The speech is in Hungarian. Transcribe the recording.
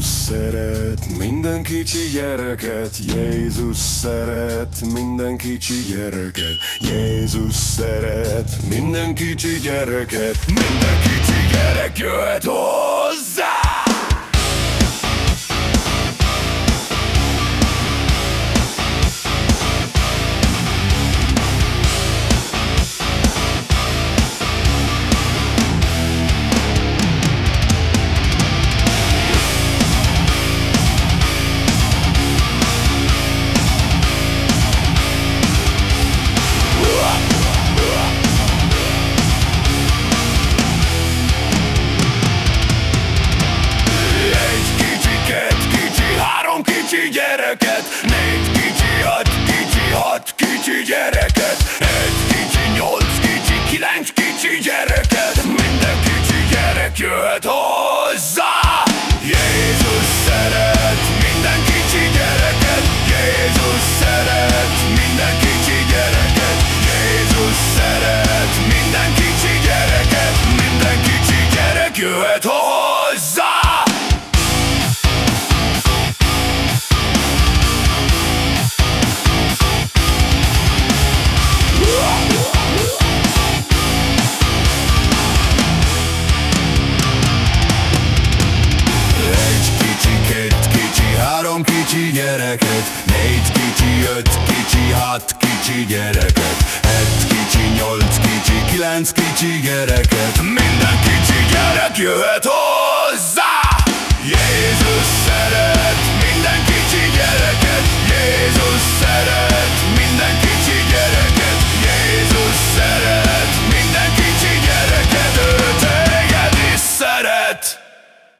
Jézus szeret. Minden kicsi gyereket, Jézus szeret. Minden kicsi gyereket, Jézus szeret. Minden kicsi gyereket, minden kicsi gyerek jöhet hozzá! Kicsi gyereket Négy kicsi, hat kicsi, hat kicsi gyereket Egy kicsi, nyolc kicsi, kilenc kicsi gyereket. Minden kicsi gyerek jöhet hozzá. Jézus szeret minden kicsi gyereket. Jézus szeret minden kicsi gyereket. Jézus szeret minden kicsi gyereket. Minden kicsi gyerek jöhet hozzá Négy kicsi, öt kicsi, hat kicsi gyereket. Het kicsi, nyolc kicsi, kilenc kicsi gyereket. Minden kicsi gyerek jöhet hozzá! Jézus szeret